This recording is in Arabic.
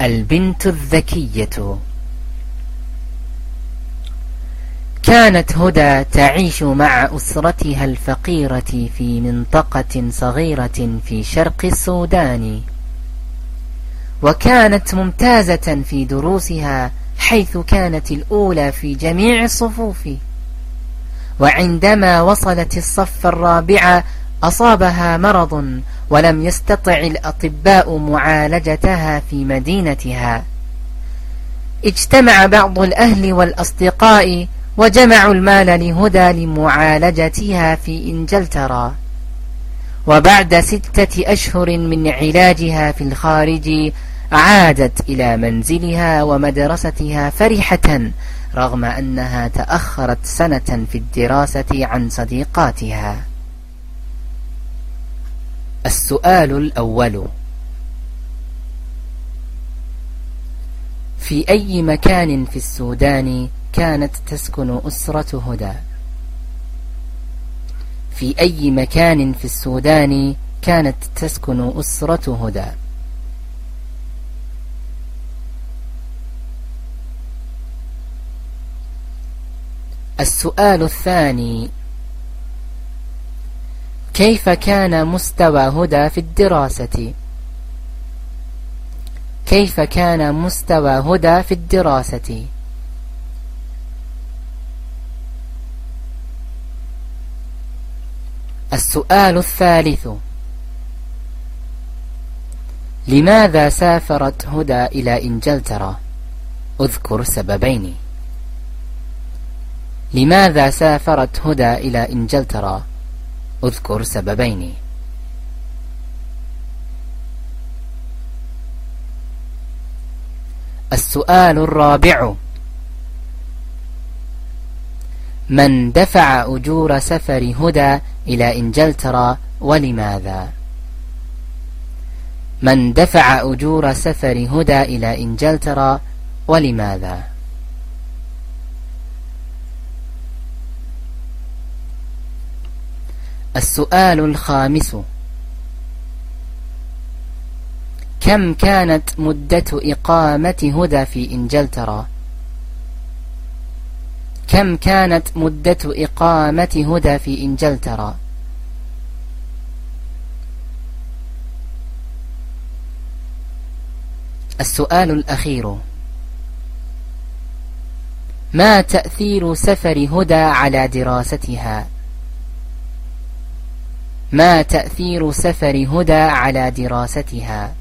البنت الذكية. كانت هدى تعيش مع أسرتها الفقيرة في منطقة صغيرة في شرق السودان. وكانت ممتازة في دروسها حيث كانت الأولى في جميع الصفوف. وعندما وصلت الصف الرابع أصابها مرض ولم يستطع الأطباء معالجتها في مدينتها. اجتمع بعض الأهل والأصدقاء وجمعوا المال لهدى لمعالجتها في إنجلترا. وبعد ستة أشهر من علاجها في الخارج عادت إلى منزلها ومدرستها فرحة رغم أنها تأخرت سنة في الدراسة عن صديقاتها. السؤال الأول. في أي مكان في السودان كانت تسكن أسرة هدى؟ في أي مكان في السودان كانت تسكن أسرة هدى؟ السؤال الثاني كيف كان مستوى هدى في الدراسة؟ كيف كان مستوى هدى في الدراسة؟ السؤال الثالث. لماذا سافرت هدى إلى إنجلترا؟ أذكر سببين. لماذا سافرت هدى إلى إنجلترا؟ اذكر سببين. السؤال الرابع. من دفع أجور سفر هدى إلى إنجلترا ولماذا؟ من دفع أجور سفر هدى إلى إنجلترا ولماذا؟ السؤال الخامس. كم كانت مدة إقامة هدى في إنجلترا؟ كم كانت مدة إقامة هدى في إنجلترا؟ السؤال الأخير. ما تأثير سفر هدى على دراستها؟ ما تأثير سفر هدى على دراستها.